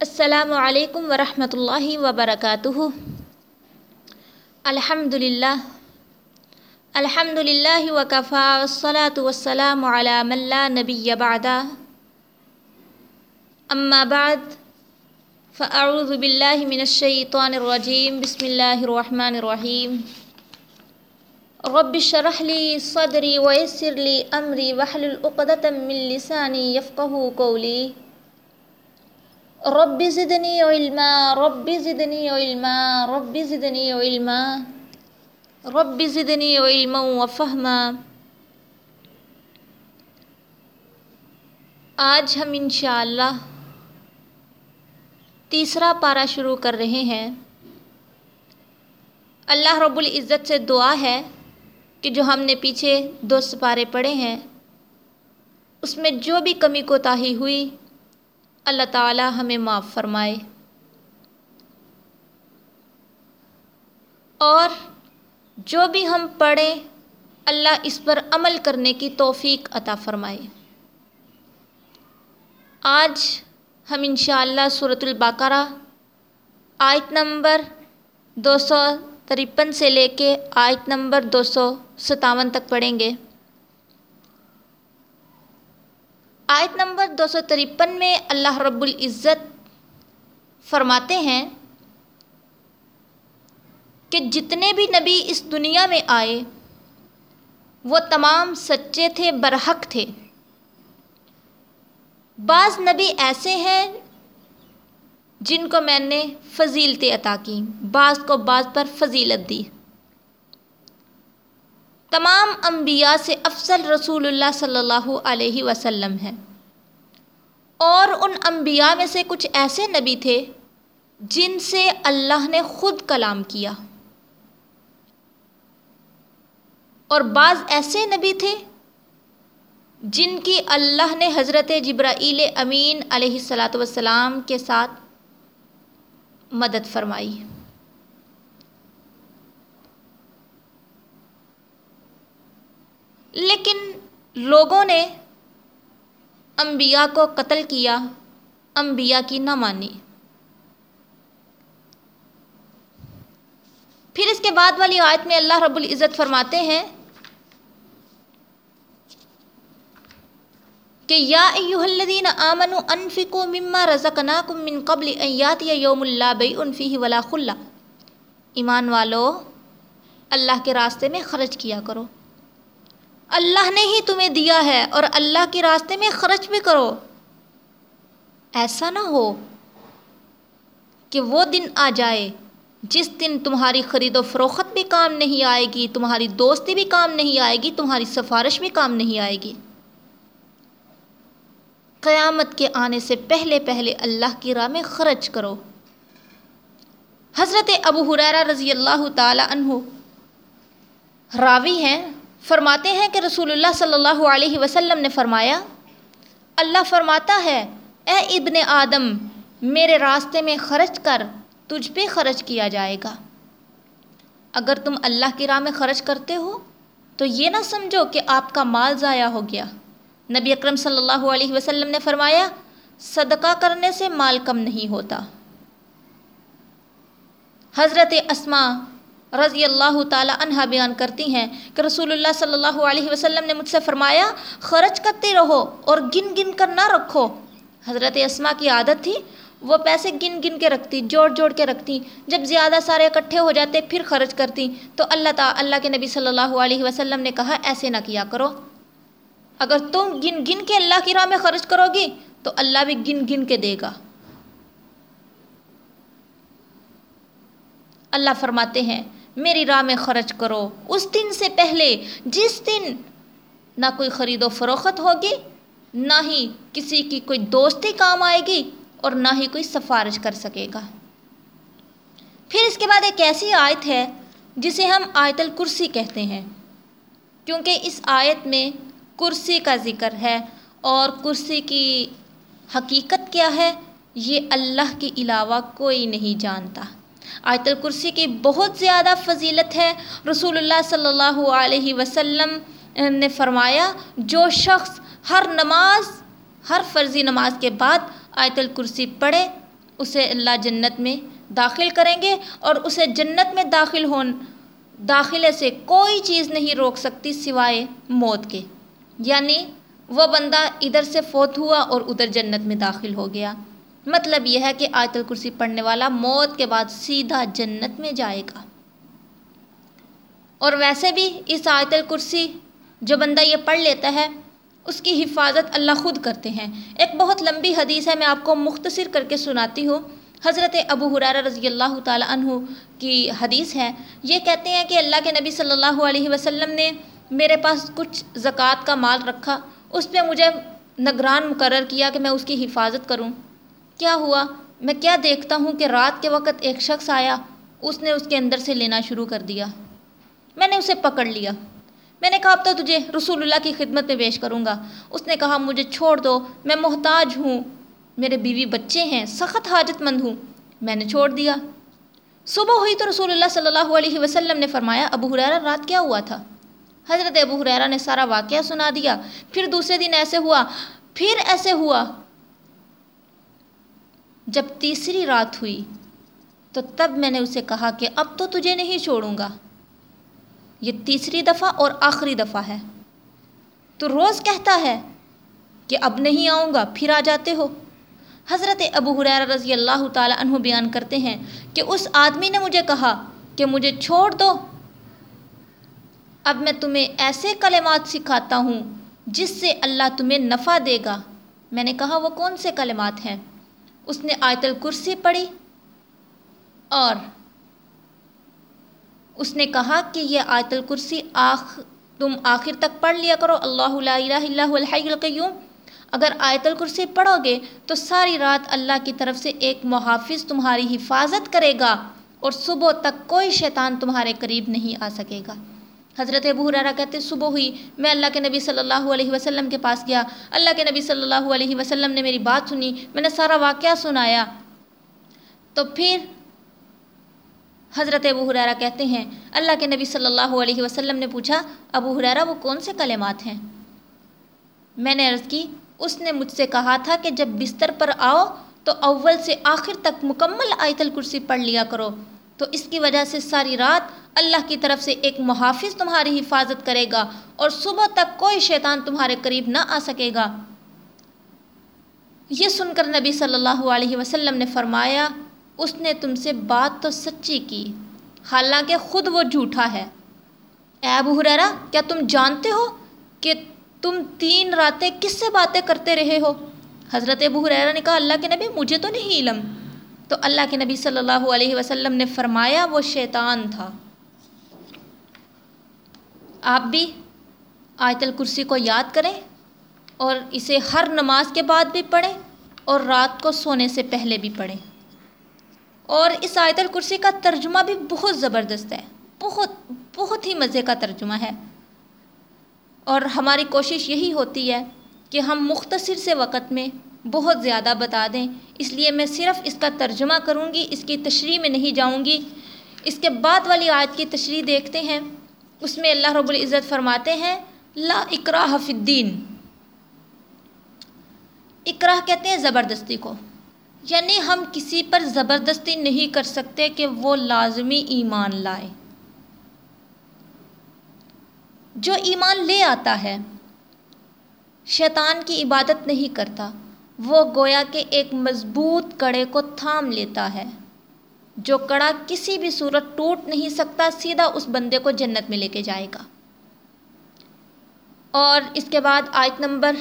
السلام علیکم ورحمۃ اللہ وبرکاتہ۔ الحمد للہ الحمد للہ وکفا والصلاة والسلام علی من لا نبی بعدا اما بعد، فاعوذ باللہ من الشیطان الرجیم۔ بسم اللہ الرحمن الرحیم۔ رب اشرح لی صدری ویسر لی امری، واحلل عقدۃ من لسانی یفقهوا قولی۔ رب زدنی علما رب زدنی علما رب زدنی علما رب زدنی علما و فہما۔ آج ہم انشاءاللہ تیسرا پارہ شروع کر رہے ہیں۔ اللہ رب العزت سے دعا ہے کہ جو ہم نے پیچھے دو سپارے پڑھے ہیں، اس میں جو بھی کمی کوتاہی ہوئی اللہ تعالی ہمیں معاف فرمائے۔ اور جو بھی ہم پڑھیں، اللہ اس پر عمل کرنے کی توفیق عطا فرمائے۔ آج ہم انشاءاللہ صورت البقرہ، آیت نمبر دو سو ترپن سے لے کے آیت نمبر دو سو ستاون تک پڑھیں گے۔ آیت نمبر دو سو ترپن میں اللہ رب العزت فرماتے ہیں کہ جتنے بھی نبی اس دنیا میں آئے، وہ تمام سچے تھے، برحق تھے۔ بعض نبی ایسے ہیں جن کو میں نے فضیلتیں عطا کی، بعض کو بعض پر فضیلت دی۔ تمام انبیاء سے افضل رسول اللہ صلی اللہ علیہ وسلم ہیں۔ اور ان انبیاء میں سے کچھ ایسے نبی تھے جن سے اللہ نے خود کلام کیا۔ اور بعض ایسے نبی تھے جن کی اللہ نے حضرت جبرائیل امین علیہ الصلاۃ والسلام کے ساتھ مدد فرمائی۔ لیکن لوگوں نے انبیاء کو قتل کیا، انبیاء کی نہ مانی۔ پھر اس کے بعد والی آیت میں اللہ رب العزت فرماتے ہیں کہ یا ایوہ الذین آمنوا انفقوا مما رزقناکم من قبل ان یاتی یوم اللہ بیع فیہ ولا خلہ۔ ایمان والو، اللہ کے راستے میں خرچ کیا کرو۔ اللہ نے ہی تمہیں دیا ہے اور اللہ کے راستے میں خرچ بھی کرو۔ ایسا نہ ہو کہ وہ دن آ جائے جس دن تمہاری خرید و فروخت بھی کام نہیں آئے گی، تمہاری دوستی بھی کام نہیں آئے گی، تمہاری سفارش بھی کام نہیں آئے گی۔ قیامت کے آنے سے پہلے پہلے اللہ کی راہ میں خرچ کرو۔ حضرت ابو حریرہ رضی اللہ تعالی عنہ راوی ہیں۔ فرماتے ہیں کہ رسول اللہ صلی اللہ علیہ وسلم نے فرمایا، اللہ فرماتا ہے، اے ابن آدم، میرے راستے میں خرچ کر، تجھ پہ خرچ کیا جائے گا۔ اگر تم اللہ کی راہ میں خرچ کرتے ہو، تو یہ نہ سمجھو کہ آپ کا مال ضائع ہو گیا۔ نبی اکرم صلی اللہ علیہ وسلم نے فرمایا، صدقہ کرنے سے مال کم نہیں ہوتا۔ حضرت اسما رضی اللہ تعالی عنہ بیان کرتی ہیں کہ رسول اللہ صلی اللہ علیہ وسلم نے مجھ سے فرمایا، خرچ کرتے رہو اور گن گن کر نہ رکھو۔ حضرت اسما کی عادت تھی، وہ پیسے گن گن کے رکھتی، جوڑ جوڑ کے رکھتی۔ جب زیادہ سارے اکٹھے ہو جاتے، پھر خرچ کرتی۔ تو اللہ تعالی اللہ کے نبی صلی اللہ علیہ وسلم نے کہا، ایسے نہ کیا کرو۔ اگر تم گن گن کے اللہ کی راہ میں خرچ کرو گی، تو اللہ بھی گن گن کے دے گا۔ اللہ فرماتے ہیں میری راہ میں خرچ کرو۔ اس دن سے پہلے جس دن نہ کوئی خرید و فروخت ہوگی، نہ ہی کسی کی کوئی دوستی کام آئے گی اور نہ ہی کوئی سفارش کر سکے گا۔ پھر اس کے بعد ایک ایسی آیت ہے جسے ہم آیت الکرسی کہتے ہیں، کیونکہ اس آیت میں کرسی کا ذکر ہے اور کرسی کی حقیقت کیا ہے، یہ اللہ کے علاوہ کوئی نہیں جانتا۔ آیت الکرسی کی بہت زیادہ فضیلت ہے۔ رسول اللہ صلی اللہ علیہ وسلم نے فرمایا، جو شخص ہر نماز، ہر فرضی نماز کے بعد آیت الکرسی پڑھے، اسے اللہ جنت میں داخل کریں گے اور اسے جنت میں داخل ہون، داخلے سے کوئی چیز نہیں روک سکتی سوائے موت کے۔ یعنی وہ بندہ ادھر سے فوت ہوا اور ادھر جنت میں داخل ہو گیا۔ مطلب یہ ہے کہ آیت الکرسی پڑھنے والا موت کے بعد سیدھا جنت میں جائے گا۔ اور ویسے بھی اس آیت الکرسی جو بندہ یہ پڑھ لیتا ہے، اس کی حفاظت اللہ خود کرتے ہیں۔ ایک بہت لمبی حدیث ہے، میں آپ کو مختصر کر کے سناتی ہوں۔ حضرت ابو حرار رضی اللہ تعالیٰ عنہ کی حدیث ہے۔ یہ کہتے ہیں کہ اللہ کے نبی صلی اللہ علیہ وسلم نے میرے پاس کچھ زکوٰۃ کا مال رکھا، اس پہ مجھے نگران مقرر کیا کہ میں اس کی حفاظت کروں۔ کیا ہوا؟ میں کیا دیکھتا ہوں کہ رات کے وقت ایک شخص آیا، اس نے اس کے اندر سے لینا شروع کر دیا۔ میں نے اسے پکڑ لیا۔ میں نے کہا، اب تو تجھے رسول اللہ کی خدمت میں پیش کروں گا۔ اس نے کہا، مجھے چھوڑ دو، میں محتاج ہوں۔ میرے بیوی بچے ہیں، سخت حاجت مند ہوں۔ میں نے چھوڑ دیا۔ صبح ہوئی تو رسول اللہ صلی اللہ علیہ وسلم نے فرمایا، ابو حریرہ رات کیا ہوا تھا؟ حضرت ابو حریرہ نے سارا واقعہ سنا دیا۔ پھر دوسرے دن ایسے ہوا، پھر ایسے ہوا۔ جب تیسری رات ہوئی تو تب میں نے اسے کہا کہ اب تو تجھے نہیں چھوڑوں گا۔ یہ تیسری دفعہ اور آخری دفعہ ہے۔ تو روز کہتا ہے کہ اب نہیں آؤں گا، پھر آ جاتے ہو۔ حضرت ابو حریر رضی اللہ تعالیٰ عنہ بیان کرتے ہیں کہ اس آدمی نے مجھے کہا کہ مجھے چھوڑ دو۔ اب میں تمہیں ایسے کلمات سکھاتا ہوں جس سے اللہ تمہیں نفع دے گا۔ میں نے کہا وہ کون سے کلمات ہیں؟ اس نے آیت الکرسی پڑھی اور اس نے کہا کہ یہ آیت الکرسی آخ، تم آخر تک پڑھ لیا کرو۔ اللہ لا الہ الا هو الحی القیوم۔ اگر آیت الکرسی پڑھو گے تو ساری رات اللہ کی طرف سے ایک محافظ تمہاری حفاظت کرے گا اور صبح تک کوئی شیطان تمہارے قریب نہیں آ سکے گا۔ حضرت ابو حرارہ کہتے صبح ہوئی، میں اللہ کے نبی صلی اللہ علیہ وسلم کے پاس گیا۔ اللہ کے نبی صلی اللہ علیہ وسلم نے میری بات سنی، میں نے سارا واقعہ سنایا۔ تو پھر حضرت ابو حرارہ کہتے ہیں، اللہ کے نبی صلی اللہ علیہ وسلم نے پوچھا، ابو حرارہ وہ کون سے کلمات ہیں؟ میں نے عرض کی، اس نے مجھ سے کہا تھا کہ جب بستر پر آؤ تو اول سے آخر تک مکمل آیت الکرسی پڑھ لیا کرو۔ تو اس کی وجہ سے ساری رات اللہ کی طرف سے ایک محافظ تمہاری حفاظت کرے گا اور صبح تک کوئی شیطان تمہارے قریب نہ آ سکے گا۔ یہ سن کر نبی صلی اللہ علیہ وسلم نے فرمایا، اس نے تم سے بات تو سچی کی، حالانکہ خود وہ جھوٹا ہے۔ اے ابو حریرہ کیا تم جانتے ہو کہ تم تین راتیں کس سے باتیں کرتے رہے ہو؟ حضرت ابو حریرہ نے کہا، اللہ کے نبی، مجھے تو نہیں علم۔ تو اللہ کے نبی صلی اللہ علیہ وسلم نے فرمایا وہ شیطان تھا۔ آپ بھی آیت الکرسی کو یاد کریں اور اسے ہر نماز کے بعد بھی پڑھیں اور رات کو سونے سے پہلے بھی پڑھیں۔ اور اس آیت الکرسی کا ترجمہ بھی بہت زبردست ہے۔ بہت بہت ہی مزے کا ترجمہ ہے۔ اور ہماری کوشش یہی ہوتی ہے کہ ہم مختصر سے وقت میں بہت زیادہ بتا دیں۔ اس لیے میں صرف اس کا ترجمہ کروں گی، اس کی تشریح میں نہیں جاؤں گی۔ اس کے بعد والی آیت کی تشریح دیکھتے ہیں۔ اس میں اللہ رب العزت فرماتے ہیں، لا اکراہ فی الدین۔ اکراہ کہتے ہیں زبردستی کو۔ یعنی ہم کسی پر زبردستی نہیں کر سکتے کہ وہ لازمی ایمان لائے۔ جو ایمان لے آتا ہے، شیطان کی عبادت نہیں کرتا۔ وہ گویا کہ ایک مضبوط کڑے کو تھام لیتا ہے، جو کڑا کسی بھی صورت ٹوٹ نہیں سکتا، سیدھا اس بندے کو جنت میں لے کے جائے گا۔ اور اس کے بعد آیت نمبر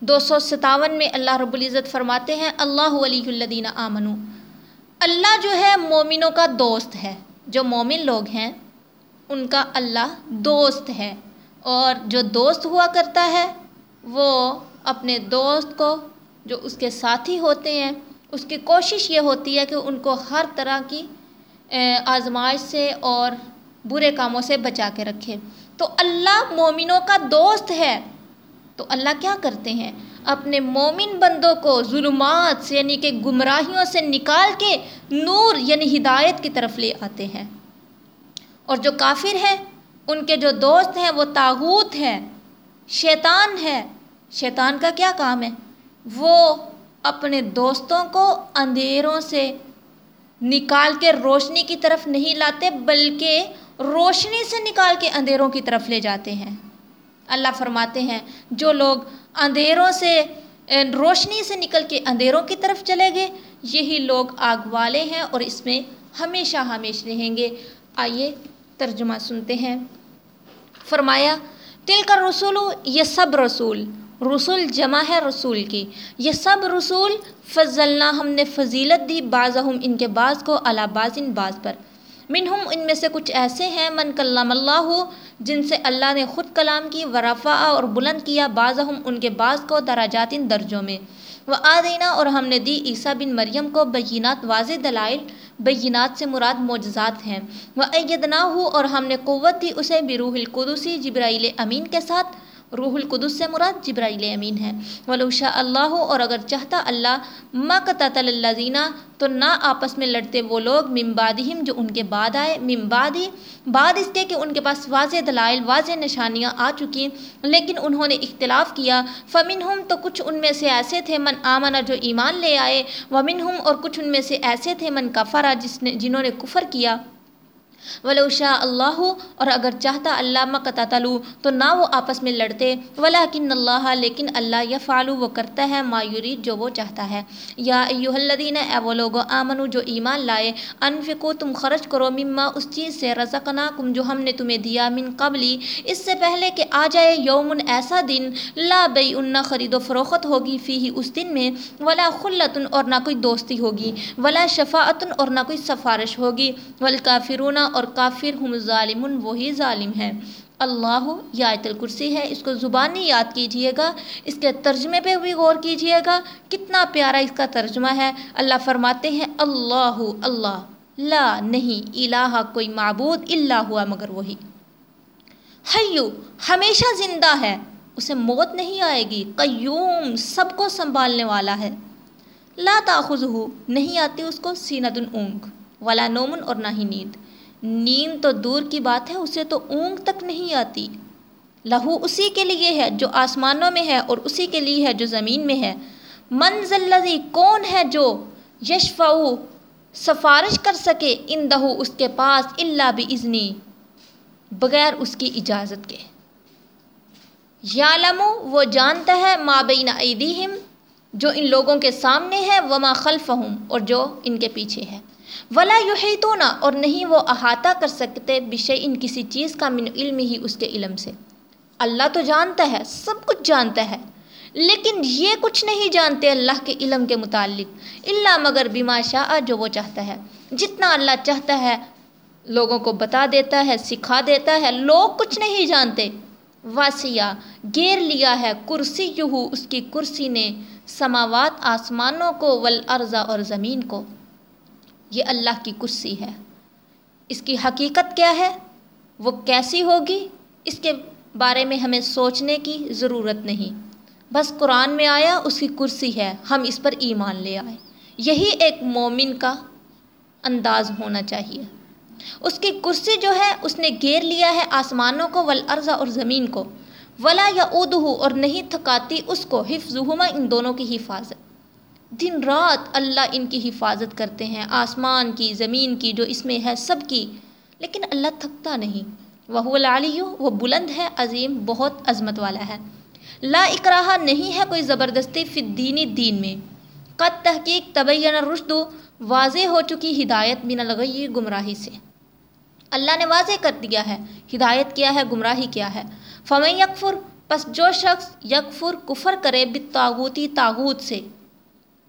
دو سو ستاون میں اللہ رب العزت فرماتے ہیں، اللہ علیہ الدین آمنو۔ اللہ جو ہے مومنوں کا دوست ہے۔ جو مومن لوگ ہیں، ان کا اللہ دوست ہے۔ اور جو دوست ہوا کرتا ہے، وہ اپنے دوست کو جو اس کے ساتھی ہوتے ہیں، اس کی کوشش یہ ہوتی ہے کہ ان کو ہر طرح کی آزمائش سے اور برے کاموں سے بچا کے رکھے۔ تو اللہ مومنوں کا دوست ہے۔ تو اللہ کیا کرتے ہیں؟ اپنے مومن بندوں کو ظلمات سے یعنی کہ گمراہیوں سے نکال کے نور یعنی ہدایت کی طرف لے آتے ہیں۔ اور جو کافر ہیں، ان کے جو دوست ہیں، وہ تاغوت ہیں، شیطان ہے شیطان کا کیا کام ہے؟ وہ اپنے دوستوں کو اندھیروں سے نکال کے روشنی کی طرف نہیں لاتے، بلکہ روشنی سے نکال کے اندھیروں کی طرف لے جاتے ہیں۔ اللہ فرماتے ہیں، جو لوگ اندھیروں سے، روشنی سے نکل کے اندھیروں کی طرف چلے گئے، یہی لوگ آگ والے ہیں اور اس میں ہمیشہ ہمیش رہیں گے۔ آئیے ترجمہ سنتے ہیں۔ فرمایا تل کا رسول یہ سب رسول۔ رسول جمع ہے رسول کی۔ یہ سب رسول فضلنا، ہم نے فضیلت دی بعض ان کے بعض کو اللہ بعض ان بعض پر۔ منہم ان میں سے کچھ ایسے ہیں، من کلام اللہ، جن سے اللہ نے خود کلام کی ورفا اور بلند کیا بعض ان کے بعض کو دراجات درجوں میں۔ وہ آدینہ اور ہم نے دی عیسیٰ بن مریم کو بینات، واضح دلائل، بینات سے مراد معجزات ہیں۔ وہ ایدنا ہو اور ہم نے قوت دی اسے بروح القدسی، جبرائیل امین کے ساتھ۔ روح القدس سے مراد جبرائیل امین ہے۔ ولوشا اللہ اور اگر چاہتا اللہ مقت اللہ زینہ تو نہ آپس میں لڑتے وہ لوگ ممبادہم جو ان کے بعد آئے۔ ممبادی بعد اس کے کہ ان کے پاس واضح دلائل، واضح نشانیاں آ چکی لیکن انہوں نے اختلاف کیا۔ فمن ہم تو کچھ ان میں سے ایسے تھے من آمنہ جو ایمان لے آئے۔ ومن ہم اور کچھ ان میں سے ایسے تھے من کفرا جس نے جنہوں نے کفر کیا۔ ولو شاء اللہ، اور اگر چاہتا اللہ مقتا تو نہ وہ آپس میں لڑتے۔ ولیکن اللہ، لیکن اللہ یا فالو وہ کرتا ہے مایوری جو وہ چاہتا ہے۔ یا ایوہ الذین، اے وہ لوگو، آمنو، جو ایمان لائے، انفقو، تم خرچ کرو، مما اس چیز سے رزقناکم جو ہم نے تمہیں دیا من قبلی۔ اس سے پہلے کہ آ جائے یومن ایسا دن، لا بی ان خرید و فروخت ہوگی فی ہی اس دن میں، ولا خلتن اور نہ کوئی دوستی ہوگی، ولا شفاعتن اور نہ کوئی سفارش ہوگی۔ والکافرون اور کافر ہم ظالم وہی ظالم ہے۔ اللہ یہ آیت الکرسی ہے، اس کو زبانی یاد کیجیے گا، اس کے ترجمے پہ بھی غور کیجیے گا۔ کتنا پیارا اس کا ترجمہ ہے۔ اللہ فرماتے ہیں، اللہ اللہ، لا، نہیں، الہ، کوئی معبود اللہ ہوا، مگر وہی۔ حیو، ہمیشہ زندہ ہے، اسے موت نہیں آئے گی۔ قیوم، سب کو سنبھالنے والا ہے۔ لا تاخذہ نہیں آتی اس کو سینت اونگ ولا نومن اور نہ ہی نیند۔ نیند تو دور کی بات ہے، اسے تو اونگ تک نہیں آتی۔ لہو اسی کے لیے ہے جو آسمانوں میں ہے اور اسی کے لیے ہے جو زمین میں ہے۔ منزلزی کون ہے جو یشفعو، سفارش کر سکے؟ ان دہو اس کے پاس اللہ بھی ازنی بغیر اس کی اجازت کے۔ یعلمو، وہ جانتا ہے مابین ایدیہم، جو ان لوگوں کے سامنے ہے، وما خلفہم، اور جو ان کے پیچھے ہے۔ ولا یحیطون اور نہیں وہ احاطہ کر سکتے بشے ان کسی چیز کا من علم ہی اس کے علم سے۔ اللہ تو جانتا ہے، سب کچھ جانتا ہے، لیکن یہ کچھ نہیں جانتے اللہ کے علم کے متعلق۔ اللہ مگر بما شاء جو وہ چاہتا ہے۔ جتنا اللہ چاہتا ہے، لوگوں کو بتا دیتا ہے، سکھا دیتا ہے، لوگ کچھ نہیں جانتے۔ واسیہ گیر لیا ہے کرسی یہو اس کی کرسی نے سماوات آسمانوں کو، والارض اور زمین کو۔ یہ اللہ کی کرسی ہے۔ اس کی حقیقت کیا ہے؟ وہ کیسی ہوگی؟ اس کے بارے میں ہمیں سوچنے کی ضرورت نہیں۔ بس قرآن میں آیا، اس کی کرسی ہے۔ ہم اس پر ایمان لے آئے۔ یہی ایک مومن کا انداز ہونا چاہیے۔ اس کی کرسی جو ہے، اس نے گیر لیا ہے آسمانوں کو ولعرض اور زمین کو۔ ولا یا اور نہیں تھکاتی اس کو۔ حفظ ان دونوں کی حفاظت۔ دن رات اللہ ان کی حفاظت کرتے ہیں، آسمان کی، زمین کی، جو اس میں ہے سب کی۔ لیکن اللہ تھکتا نہیں۔ وہ العلی وہ بلند ہے، عظیم، بہت عظمت والا ہے۔ لا اکراہ نہیں ہے کوئی زبردستی فی دینی دین میں۔ قد تحقیق طبعین رشد واضح ہو چکی ہدایت بن الغی گمراہی سے۔ اللہ نے واضح کر دیا ہے۔ ہدایت کیا ہے، گمراہی کیا ہے۔ فمن یکفر، پس جو شخص یکفر کفر کرے بتاغوتی تاغوت سے۔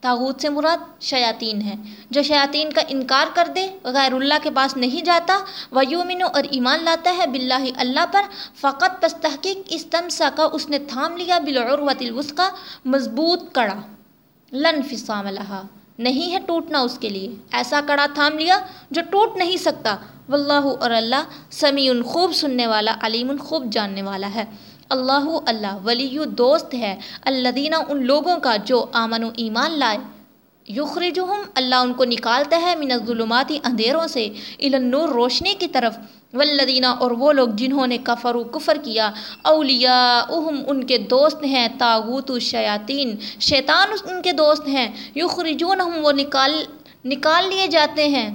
تاغوت سے مراد شیاطین ہے۔ جو شیاطین کا انکار کر دے، غیر اللہ کے پاس نہیں جاتا ویومن اور ایمان لاتا ہے باللہ اللہ پر فقط پس تحقیق اس تمسا کا اس نے تھام لیا بالعروت الوسقہ مضبوط کڑا۔ لن فسام لہا نہیں ہے ٹوٹنا اس کے لیے۔ ایسا کڑا تھام لیا جو ٹوٹ نہیں سکتا۔ واللہ اور اللہ سمیع خوب سننے والا، علیم خوب جاننے والا ہے۔ اللہ اللہ ولی دوست ہے اللہ ان لوگوں کا جو آمن و ایمان لائے. یخرجہم اللہ ان کو نکالتا ہے من الظلماتی اندھیروں سے النور روشنی کی طرف. والذینہ اور وہ لوگ جنہوں نے کفر و کفر کیا اولیاء اہم ان کے دوست ہیں تاغوت و شیاطین، شیطان ان کے دوست ہیں. یخرجون ہم وہ نکال نکال لیے جاتے ہیں.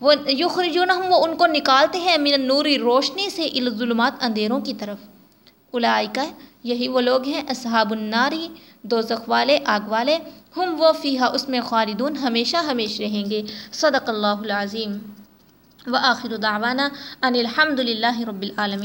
وہ یخرجون ہم وہ ان کو نکالتے ہیں من نوری روشنی سے الظلمات اندھیروں کی طرف. اولائکہ یہی وہ لوگ ہیں، اصحاب الناری دوزخ والے، آگ والے، ہم وہ فیحہ اس میں خالدون ہمیشہ ہمیش رہیں گے۔ صدق اللہ العظیم۔ و آخر دعوانا ان الحمد للہ رب العالمین۔